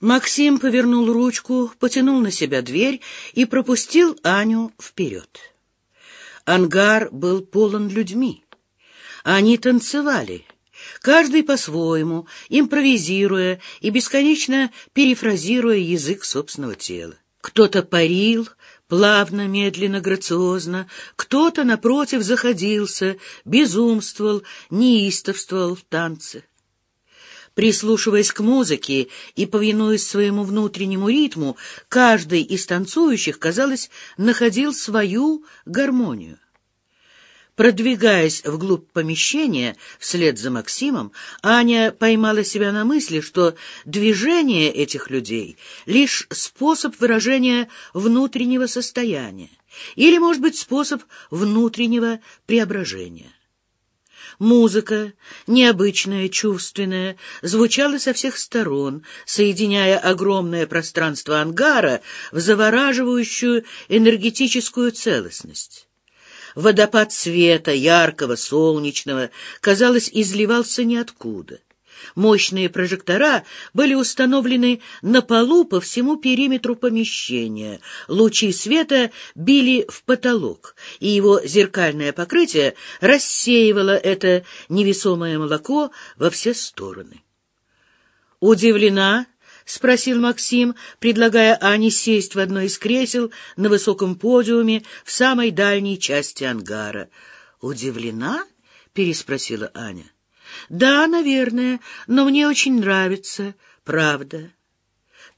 Максим повернул ручку, потянул на себя дверь и пропустил Аню вперед. Ангар был полон людьми. Они танцевали, каждый по-своему, импровизируя и бесконечно перефразируя язык собственного тела. Кто-то парил, плавно, медленно, грациозно, кто-то, напротив, заходился, безумствовал, неистовствовал в танце. Прислушиваясь к музыке и повинуясь своему внутреннему ритму, каждый из танцующих, казалось, находил свою гармонию. Продвигаясь вглубь помещения вслед за Максимом, Аня поймала себя на мысли, что движение этих людей — лишь способ выражения внутреннего состояния или, может быть, способ внутреннего преображения. Музыка, необычная, чувственная, звучала со всех сторон, соединяя огромное пространство ангара в завораживающую энергетическую целостность. Водопад света, яркого, солнечного, казалось, изливался ниоткуда. Мощные прожектора были установлены на полу по всему периметру помещения. Лучи света били в потолок, и его зеркальное покрытие рассеивало это невесомое молоко во все стороны. «Удивлена?» — спросил Максим, предлагая Ане сесть в одно из кресел на высоком подиуме в самой дальней части ангара. «Удивлена?» — переспросила Аня. Да, наверное, но мне очень нравится, правда.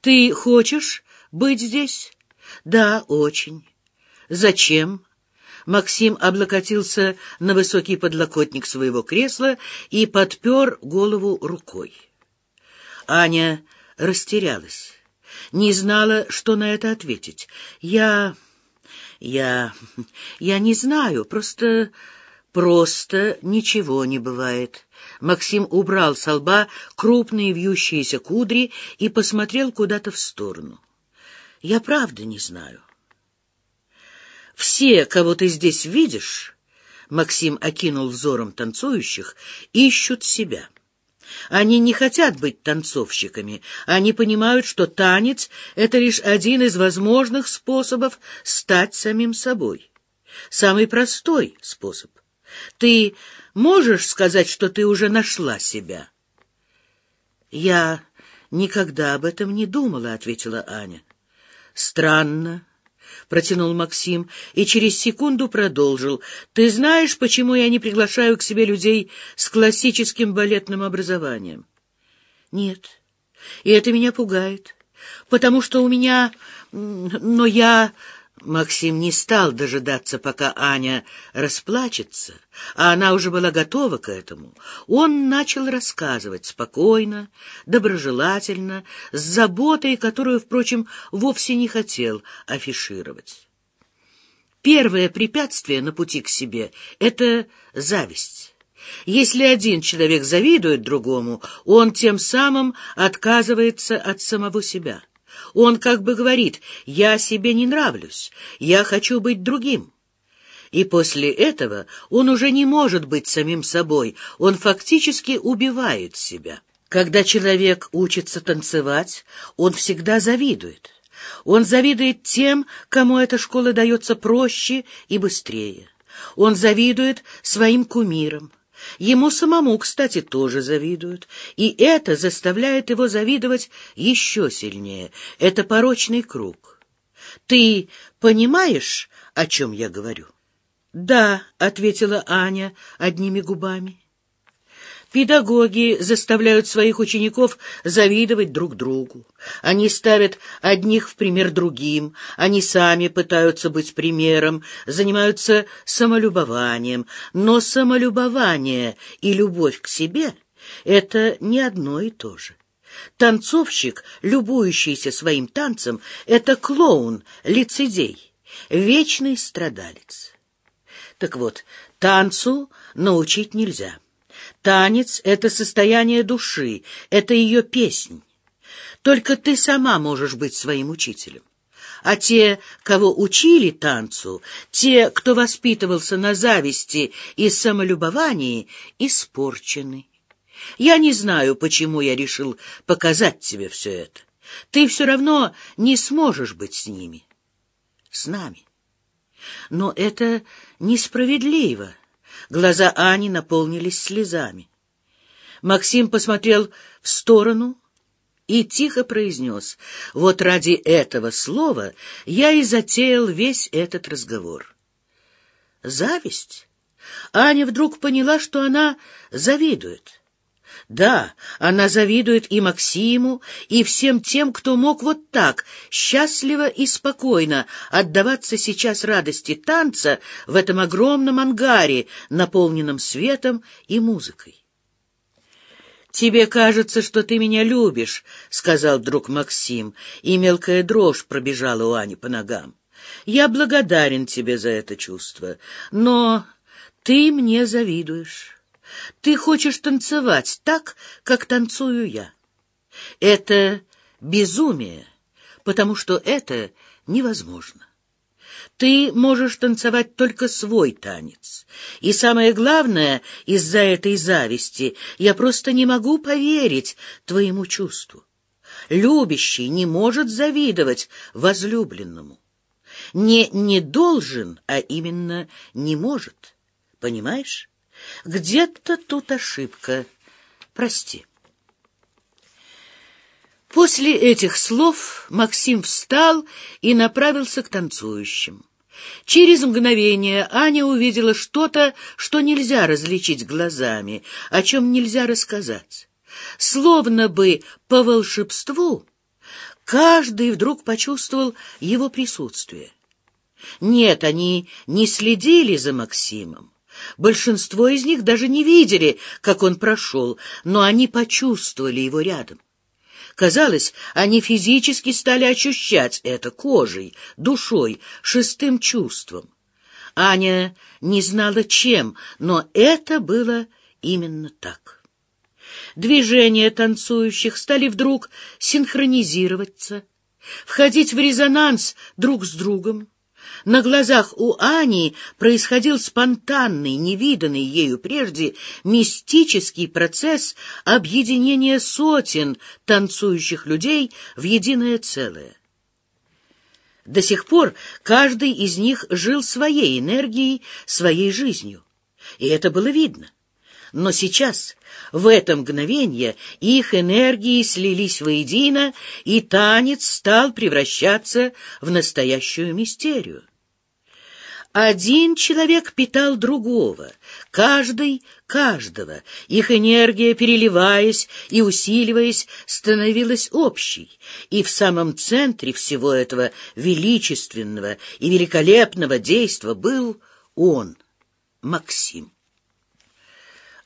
Ты хочешь быть здесь? Да, очень. Зачем? Максим облокотился на высокий подлокотник своего кресла и подпер голову рукой. Аня растерялась, не знала, что на это ответить. Я... я... я не знаю, просто... Просто ничего не бывает. Максим убрал со лба крупные вьющиеся кудри и посмотрел куда-то в сторону. Я правда не знаю. Все, кого ты здесь видишь, Максим окинул взором танцующих, ищут себя. Они не хотят быть танцовщиками. Они понимают, что танец — это лишь один из возможных способов стать самим собой. Самый простой способ. Ты можешь сказать, что ты уже нашла себя? — Я никогда об этом не думала, — ответила Аня. — Странно, — протянул Максим и через секунду продолжил. — Ты знаешь, почему я не приглашаю к себе людей с классическим балетным образованием? — Нет, и это меня пугает, потому что у меня... Но я... Максим не стал дожидаться, пока Аня расплачется, а она уже была готова к этому. Он начал рассказывать спокойно, доброжелательно, с заботой, которую, впрочем, вовсе не хотел афишировать. Первое препятствие на пути к себе — это зависть. Если один человек завидует другому, он тем самым отказывается от самого себя — он как бы говорит «я себе не нравлюсь, я хочу быть другим». И после этого он уже не может быть самим собой, он фактически убивает себя. Когда человек учится танцевать, он всегда завидует. Он завидует тем, кому эта школа дается проще и быстрее. Он завидует своим кумирам. Ему самому, кстати, тоже завидуют, и это заставляет его завидовать еще сильнее. Это порочный круг. Ты понимаешь, о чем я говорю? — Да, — ответила Аня одними губами. Педагоги заставляют своих учеников завидовать друг другу. Они ставят одних в пример другим, они сами пытаются быть примером, занимаются самолюбованием. Но самолюбование и любовь к себе — это не одно и то же. Танцовщик, любующийся своим танцем, — это клоун, лицедей, вечный страдалец. Так вот, танцу научить нельзя. Танец — это состояние души, это ее песнь. Только ты сама можешь быть своим учителем. А те, кого учили танцу, те, кто воспитывался на зависти и самолюбовании, испорчены. Я не знаю, почему я решил показать тебе все это. Ты все равно не сможешь быть с ними, с нами. Но это несправедливо. Глаза Ани наполнились слезами. Максим посмотрел в сторону и тихо произнес, «Вот ради этого слова я и затеял весь этот разговор». Зависть? Аня вдруг поняла, что она завидует. Да, она завидует и Максиму, и всем тем, кто мог вот так, счастливо и спокойно отдаваться сейчас радости танца в этом огромном ангаре, наполненном светом и музыкой. «Тебе кажется, что ты меня любишь», — сказал друг Максим, и мелкая дрожь пробежала у Ани по ногам. «Я благодарен тебе за это чувство, но ты мне завидуешь». Ты хочешь танцевать так, как танцую я. Это безумие, потому что это невозможно. Ты можешь танцевать только свой танец. И самое главное, из-за этой зависти я просто не могу поверить твоему чувству. Любящий не может завидовать возлюбленному. Не не должен, а именно не может. Понимаешь? Где-то тут ошибка. Прости. После этих слов Максим встал и направился к танцующим. Через мгновение Аня увидела что-то, что нельзя различить глазами, о чем нельзя рассказать. Словно бы по волшебству каждый вдруг почувствовал его присутствие. Нет, они не следили за Максимом. Большинство из них даже не видели, как он прошел, но они почувствовали его рядом. Казалось, они физически стали ощущать это кожей, душой, шестым чувством. Аня не знала чем, но это было именно так. Движения танцующих стали вдруг синхронизироваться, входить в резонанс друг с другом. На глазах у Ани происходил спонтанный, невиданный ею прежде, мистический процесс объединения сотен танцующих людей в единое целое. До сих пор каждый из них жил своей энергией, своей жизнью, и это было видно. Но сейчас, в это мгновение, их энергии слились воедино, и танец стал превращаться в настоящую мистерию. Один человек питал другого, каждый — каждого. Их энергия, переливаясь и усиливаясь, становилась общей. И в самом центре всего этого величественного и великолепного действа был он, Максим.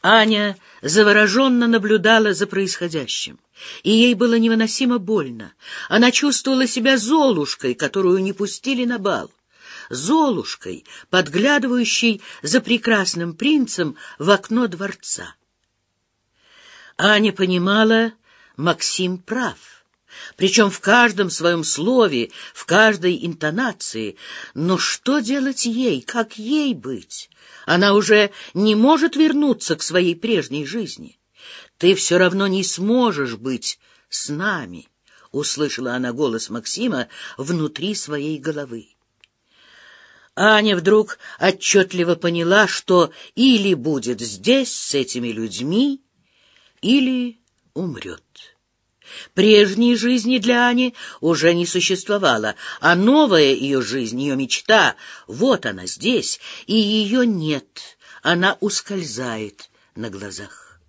Аня завороженно наблюдала за происходящим, и ей было невыносимо больно. Она чувствовала себя золушкой, которую не пустили на бал. Золушкой, подглядывающей за прекрасным принцем в окно дворца. Аня понимала, Максим прав, причем в каждом своем слове, в каждой интонации. Но что делать ей, как ей быть? Она уже не может вернуться к своей прежней жизни. Ты все равно не сможешь быть с нами, — услышала она голос Максима внутри своей головы. Аня вдруг отчетливо поняла, что или будет здесь с этими людьми, или умрет. Прежней жизни для Ани уже не существовало, а новая ее жизнь, ее мечта, вот она здесь, и ее нет, она ускользает на глазах.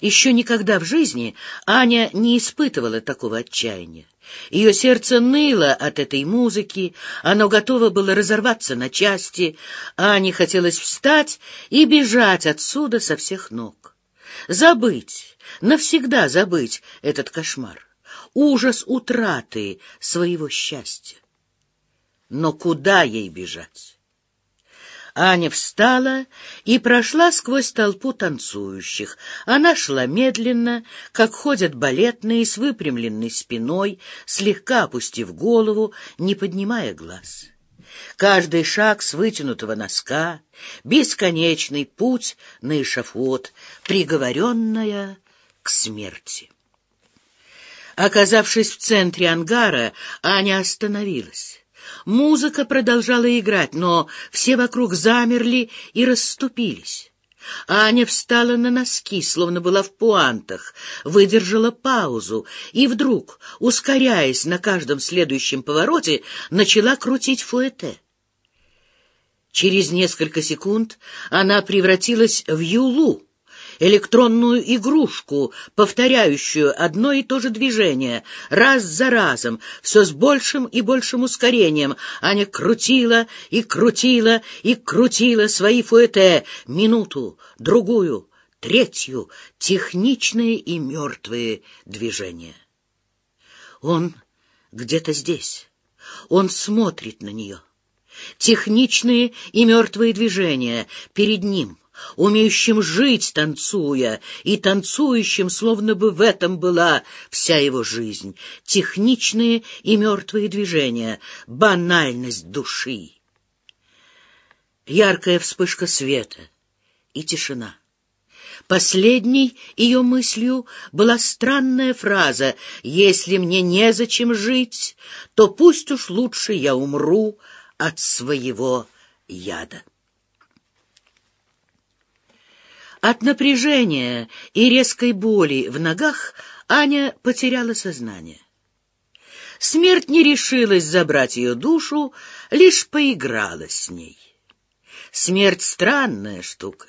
Еще никогда в жизни Аня не испытывала такого отчаяния. Ее сердце ныло от этой музыки, оно готово было разорваться на части. Ане хотелось встать и бежать отсюда со всех ног. Забыть, навсегда забыть этот кошмар, ужас утраты своего счастья. Но куда ей бежать? Аня встала и прошла сквозь толпу танцующих. Она шла медленно, как ходят балетные, с выпрямленной спиной, слегка опустив голову, не поднимая глаз. Каждый шаг с вытянутого носка, бесконечный путь на эшафот, приговоренная к смерти. Оказавшись в центре ангара, Аня остановилась. Музыка продолжала играть, но все вокруг замерли и расступились. Аня встала на носки, словно была в пуантах, выдержала паузу и вдруг, ускоряясь на каждом следующем повороте, начала крутить фуэте. Через несколько секунд она превратилась в юлу, электронную игрушку, повторяющую одно и то же движение, раз за разом, все с большим и большим ускорением. Аня крутила и крутила и крутила свои фуэте минуту, другую, третью, техничные и мертвые движения. Он где-то здесь. Он смотрит на нее. Техничные и мертвые движения перед ним — умеющим жить, танцуя, и танцующим, словно бы в этом была вся его жизнь, техничные и мертвые движения, банальность души. Яркая вспышка света и тишина. Последней ее мыслью была странная фраза «Если мне незачем жить, то пусть уж лучше я умру от своего яда». От напряжения и резкой боли в ногах Аня потеряла сознание. Смерть не решилась забрать ее душу, лишь поиграла с ней. Смерть — странная штука.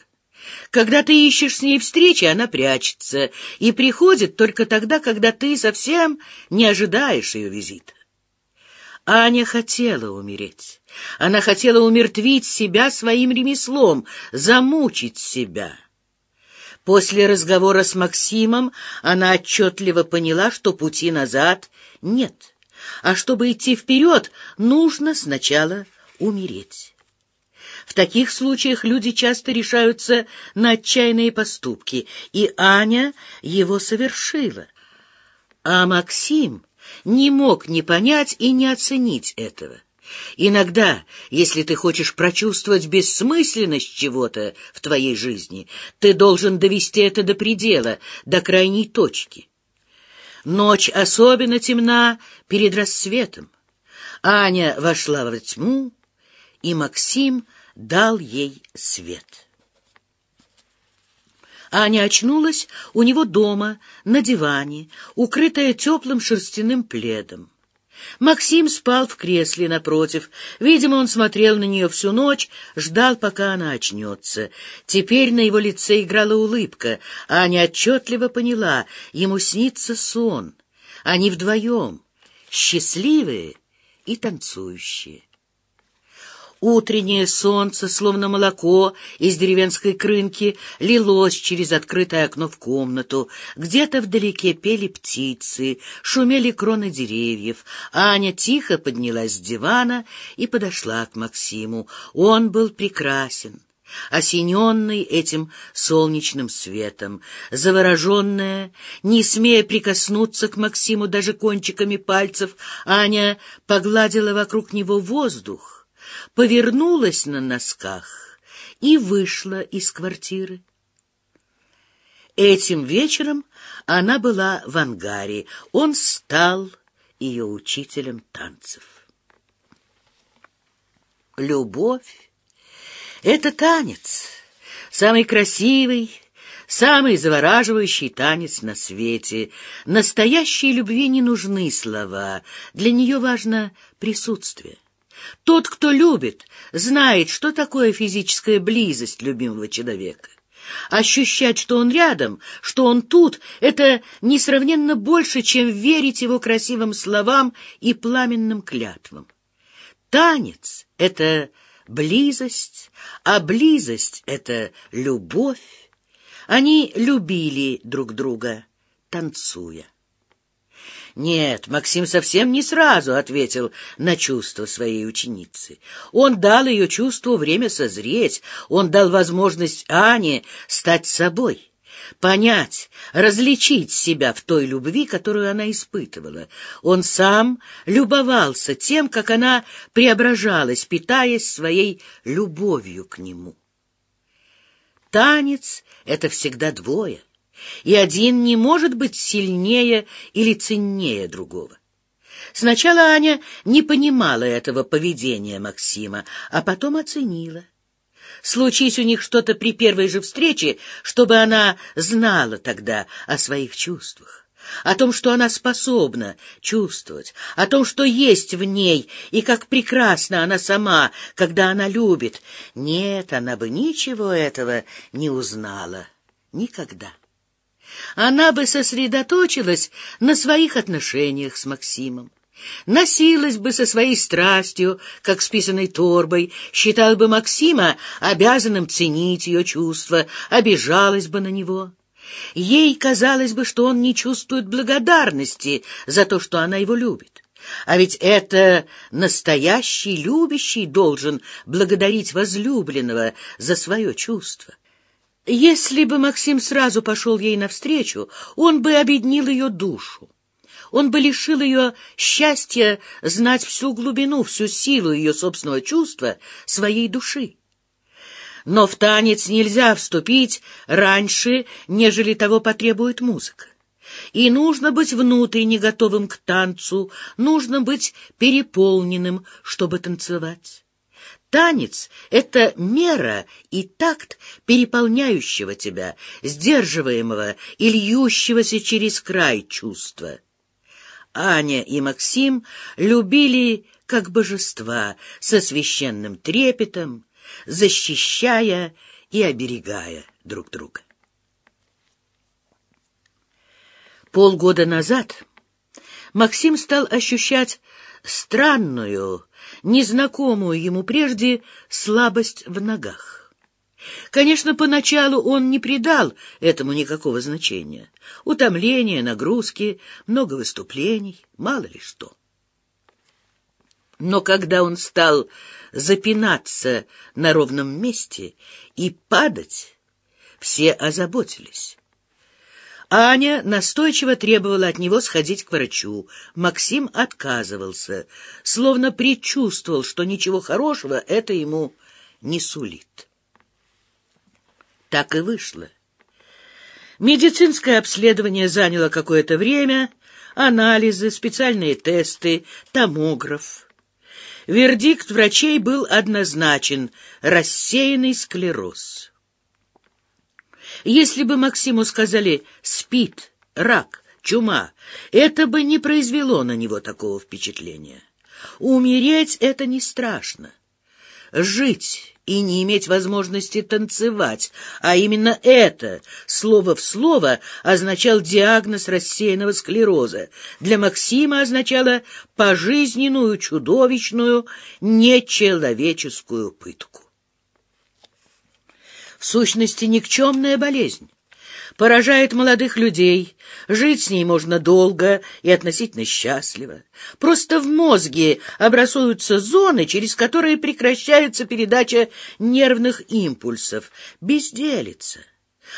Когда ты ищешь с ней встречи, она прячется и приходит только тогда, когда ты совсем не ожидаешь ее визита. Аня хотела умереть. Она хотела умертвить себя своим ремеслом, замучить себя. После разговора с Максимом она отчетливо поняла, что пути назад нет, а чтобы идти вперед, нужно сначала умереть. В таких случаях люди часто решаются на отчаянные поступки, и Аня его совершила. А Максим не мог не понять и не оценить этого. Иногда, если ты хочешь прочувствовать бессмысленность чего-то в твоей жизни, ты должен довести это до предела, до крайней точки. Ночь особенно темна перед рассветом. Аня вошла во тьму, и Максим дал ей свет. Аня очнулась у него дома, на диване, укрытая теплым шерстяным пледом. Максим спал в кресле напротив. Видимо, он смотрел на нее всю ночь, ждал, пока она очнется. Теперь на его лице играла улыбка. Аня отчетливо поняла, ему снится сон. Они вдвоем, счастливые и танцующие. Утреннее солнце, словно молоко из деревенской крынки, лилось через открытое окно в комнату. Где-то вдалеке пели птицы, шумели кроны деревьев. Аня тихо поднялась с дивана и подошла к Максиму. Он был прекрасен осененный этим солнечным светом, завороженная, не смея прикоснуться к Максиму даже кончиками пальцев, Аня погладила вокруг него воздух, повернулась на носках и вышла из квартиры. Этим вечером она была в ангаре. Он стал ее учителем танцев. Любовь — это танец, самый красивый, самый завораживающий танец на свете. Настоящей любви не нужны слова, для нее важно присутствие. Тот, кто любит, знает, что такое физическая близость любимого человека. Ощущать, что он рядом, что он тут, это несравненно больше, чем верить его красивым словам и пламенным клятвам. Танец — это близость, а близость — это любовь. Они любили друг друга, танцуя. Нет, Максим совсем не сразу ответил на чувства своей ученицы. Он дал ее чувству время созреть, он дал возможность Ане стать собой, понять, различить себя в той любви, которую она испытывала. Он сам любовался тем, как она преображалась, питаясь своей любовью к нему. Танец — это всегда двое. И один не может быть сильнее или ценнее другого. Сначала Аня не понимала этого поведения Максима, а потом оценила. Случись у них что-то при первой же встрече, чтобы она знала тогда о своих чувствах о том, что она способна чувствовать, о том, что есть в ней, и как прекрасна она сама, когда она любит. Нет, она бы ничего этого не узнала. Никогда. Она бы сосредоточилась на своих отношениях с Максимом. Носилась бы со своей страстью, как с писаной торбой, считала бы Максима обязанным ценить ее чувства, обижалась бы на него. Ей казалось бы, что он не чувствует благодарности за то, что она его любит. А ведь это настоящий любящий должен благодарить возлюбленного за свое чувство. Если бы Максим сразу пошел ей навстречу, он бы обеднил ее душу. Он бы лишил ее счастья знать всю глубину, всю силу ее собственного чувства, своей души. Но в танец нельзя вступить раньше, нежели того потребует музыка. И нужно быть внутренне готовым к танцу, нужно быть переполненным, чтобы танцевать. Танец — это мера и такт переполняющего тебя, сдерживаемого и льющегося через край чувства. Аня и Максим любили как божества со священным трепетом, защищая и оберегая друг друга. Полгода назад Максим стал ощущать странную, незнакомую ему прежде слабость в ногах. Конечно, поначалу он не придал этому никакого значения. Утомление, нагрузки, много выступлений, мало ли что. Но когда он стал запинаться на ровном месте и падать, все озаботились. Аня настойчиво требовала от него сходить к врачу. Максим отказывался, словно предчувствовал, что ничего хорошего это ему не сулит. Так и вышло. Медицинское обследование заняло какое-то время, анализы, специальные тесты, томограф. Вердикт врачей был однозначен — рассеянный склероз. Если бы Максиму сказали «спит», «рак», «чума», это бы не произвело на него такого впечатления. Умереть — это не страшно. Жить и не иметь возможности танцевать, а именно это, слово в слово, означал диагноз рассеянного склероза. Для Максима означало пожизненную, чудовищную, нечеловеческую пытку. В сущности, никчемная болезнь поражает молодых людей. Жить с ней можно долго и относительно счастливо. Просто в мозге образуются зоны, через которые прекращается передача нервных импульсов. Безделица.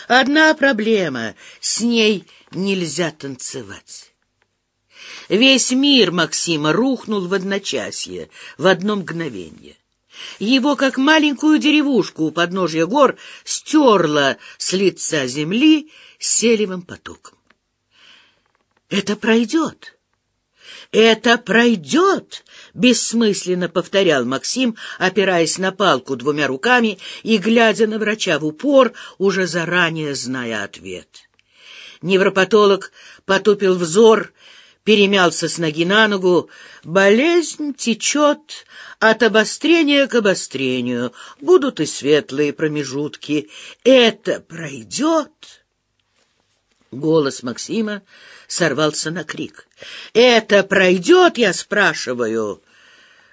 Одна проблема — с ней нельзя танцевать. Весь мир Максима рухнул в одночасье, в одно мгновение. Его, как маленькую деревушку у подножья гор, стерла с лица земли селевым потоком. «Это пройдет!» «Это пройдет!» — бессмысленно повторял Максим, опираясь на палку двумя руками и глядя на врача в упор, уже заранее зная ответ. Невропатолог потупил взор перемялся с ноги на ногу. Болезнь течет от обострения к обострению. Будут и светлые промежутки. Это пройдет. Голос Максима сорвался на крик. «Это пройдет, я спрашиваю?»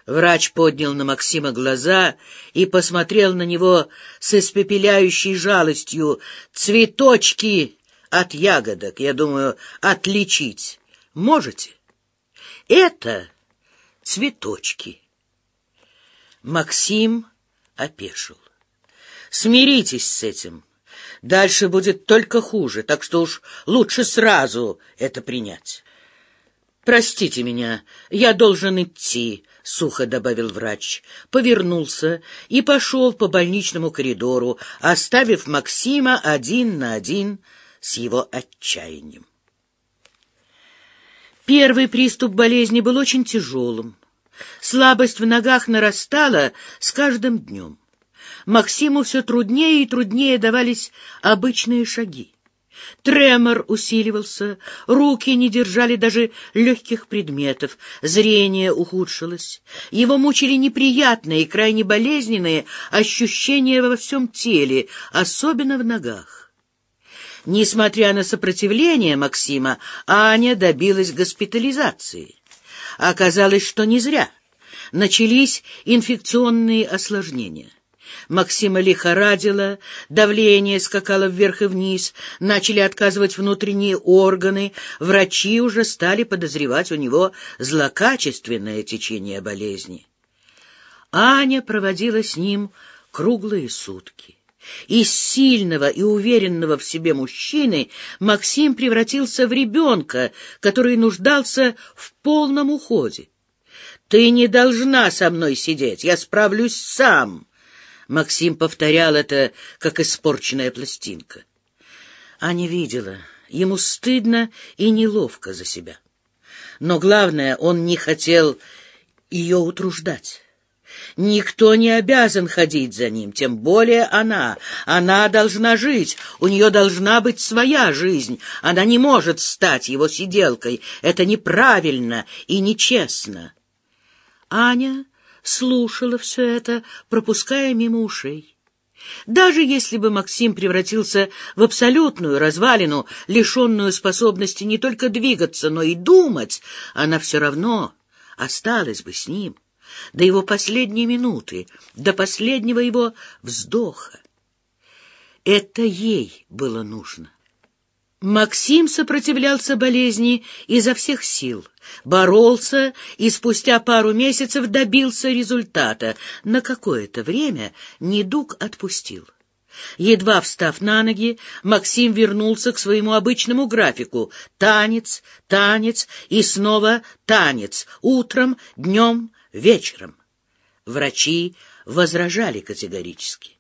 Врач поднял на Максима глаза и посмотрел на него с испепеляющей жалостью. «Цветочки от ягодок, я думаю, отличить можете? Это цветочки. Максим опешил. Смиритесь с этим. Дальше будет только хуже, так что уж лучше сразу это принять. «Простите меня, я должен идти», — сухо добавил врач. Повернулся и пошел по больничному коридору, оставив Максима один на один с его отчаянием. Первый приступ болезни был очень тяжелым. Слабость в ногах нарастала с каждым днем. Максиму все труднее и труднее давались обычные шаги. Тремор усиливался, руки не держали даже легких предметов, зрение ухудшилось. Его мучили неприятные и крайне болезненные ощущения во всем теле, особенно в ногах. Несмотря на сопротивление Максима, Аня добилась госпитализации. Оказалось, что не зря. Начались инфекционные осложнения. Максима лихорадило, давление скакало вверх и вниз, начали отказывать внутренние органы, врачи уже стали подозревать у него злокачественное течение болезни. Аня проводила с ним круглые сутки. Из сильного и уверенного в себе мужчины Максим превратился в ребенка, который нуждался в полном уходе. «Ты не должна со мной сидеть, я справлюсь сам», Максим повторял это, как испорченная пластинка. Аня видела, ему стыдно и неловко за себя. Но главное, он не хотел ее утруждать. Никто не обязан ходить за ним, тем более она. Она должна жить, у нее должна быть своя жизнь. Она не может стать его сиделкой. Это неправильно и нечестно. Аня слушала все это, пропуская мимо ушей. Даже если бы Максим превратился в абсолютную развалину, лишенную способности не только двигаться, но и думать, она все равно осталась бы с ним до его последней минуты, до последнего его вздоха. Это ей было нужно. Максим сопротивлялся болезни изо всех сил, боролся и спустя пару месяцев добился результата. На какое-то время недуг отпустил. Едва встав на ноги, Максим вернулся к своему обычному графику. Танец, танец и снова танец. Утром, днем, вечером. Врачи возражали категорически.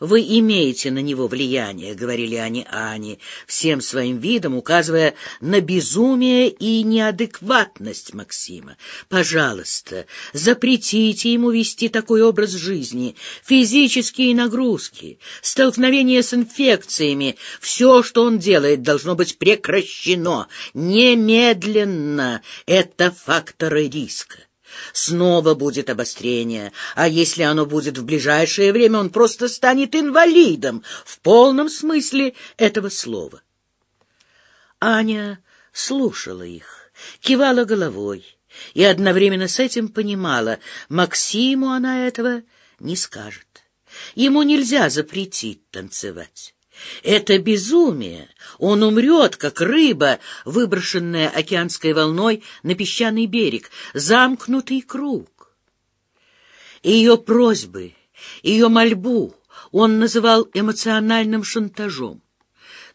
«Вы имеете на него влияние», — говорили они Ане, всем своим видом указывая на безумие и неадекватность Максима. «Пожалуйста, запретите ему вести такой образ жизни. Физические нагрузки, столкновение с инфекциями, все, что он делает, должно быть прекращено. Немедленно. Это факторы риска». Снова будет обострение, а если оно будет в ближайшее время, он просто станет инвалидом в полном смысле этого слова. Аня слушала их, кивала головой и одновременно с этим понимала, Максиму она этого не скажет. Ему нельзя запретить танцевать. Это безумие. Он умрет, как рыба, выброшенная океанской волной на песчаный берег, замкнутый круг. Ее просьбы, ее мольбу он называл эмоциональным шантажом.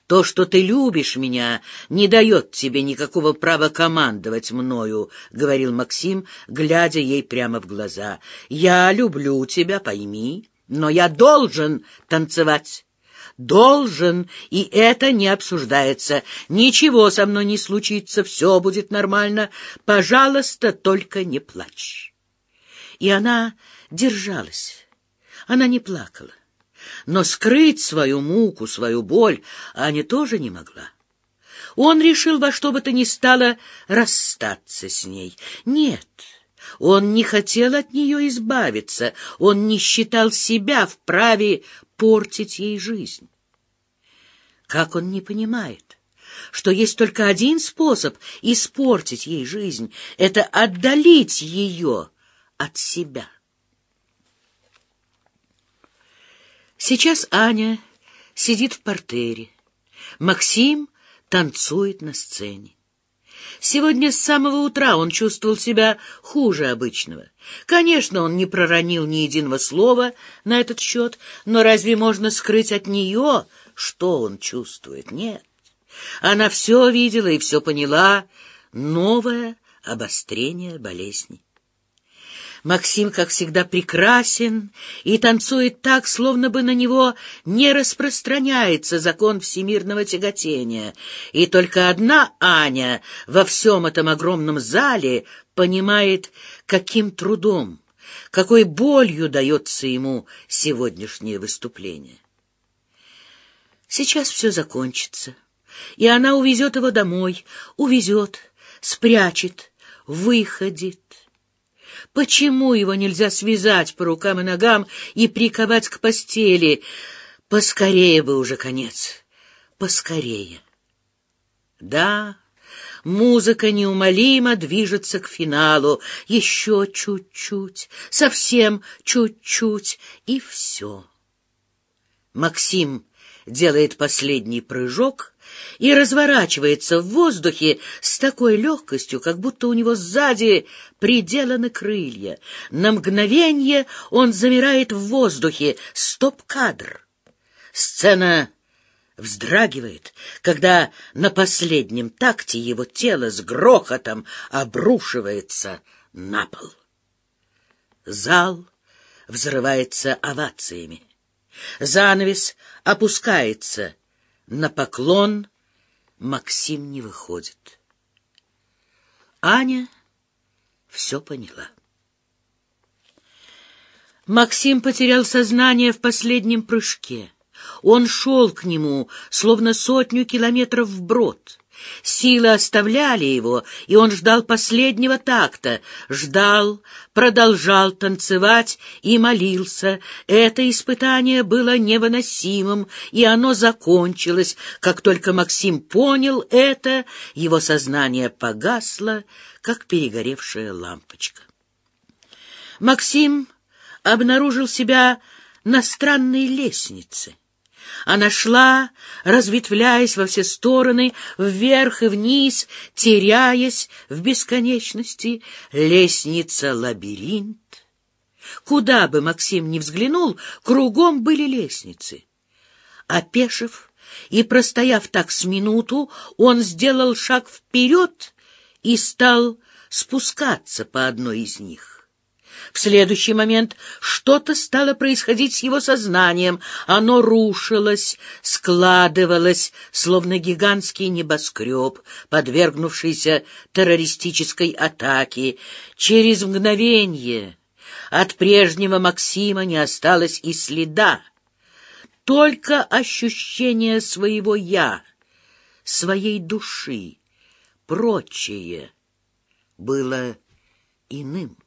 То, что ты любишь меня, не дает тебе никакого права командовать мною, — говорил Максим, глядя ей прямо в глаза. Я люблю тебя, пойми, но я должен танцевать должен, и это не обсуждается. Ничего со мной не случится, все будет нормально. Пожалуйста, только не плачь. И она держалась. Она не плакала. Но скрыть свою муку, свою боль Аня тоже не могла. Он решил во что бы то ни стало расстаться с ней. Нет, он не хотел от нее избавиться, он не считал себя вправе портить ей жизнь. Как он не понимает, что есть только один способ испортить ей жизнь — это отдалить ее от себя. Сейчас Аня сидит в портере, Максим танцует на сцене. Сегодня с самого утра он чувствовал себя хуже обычного. Конечно, он не проронил ни единого слова на этот счет, но разве можно скрыть от нее, что он чувствует? Нет. Она все видела и все поняла. Новое обострение болезни. Максим, как всегда, прекрасен и танцует так, словно бы на него не распространяется закон всемирного тяготения. И только одна Аня во всем этом огромном зале понимает, каким трудом, какой болью дается ему сегодняшнее выступление. Сейчас все закончится, и она увезет его домой, увезет, спрячет, выходит. Почему его нельзя связать по рукам и ногам и приковать к постели? Поскорее бы уже конец, поскорее. Да, музыка неумолимо движется к финалу. Еще чуть-чуть, совсем чуть-чуть, и все. Максим делает последний прыжок и разворачивается в воздухе с такой легкостью, как будто у него сзади приделаны крылья. На мгновение он замирает в воздухе. Стоп-кадр. Сцена вздрагивает, когда на последнем такте его тело с грохотом обрушивается на пол. Зал взрывается овациями. Занавес опускается. На поклон Максим не выходит. Аня все поняла. Максим потерял сознание в последнем прыжке. Он шел к нему, словно сотню километров вброд. Силы оставляли его, и он ждал последнего такта, ждал, продолжал танцевать и молился. Это испытание было невыносимым, и оно закончилось. Как только Максим понял это, его сознание погасло, как перегоревшая лампочка. Максим обнаружил себя на странной лестнице. Она шла, разветвляясь во все стороны, вверх и вниз, теряясь в бесконечности. Лестница-лабиринт. Куда бы Максим ни взглянул, кругом были лестницы. Опешив и простояв так с минуту, он сделал шаг вперед и стал спускаться по одной из них. В следующий момент что-то стало происходить с его сознанием. Оно рушилось, складывалось, словно гигантский небоскреб, подвергнувшийся террористической атаке. Через мгновение от прежнего Максима не осталось и следа. Только ощущение своего «я», своей души, прочее было иным.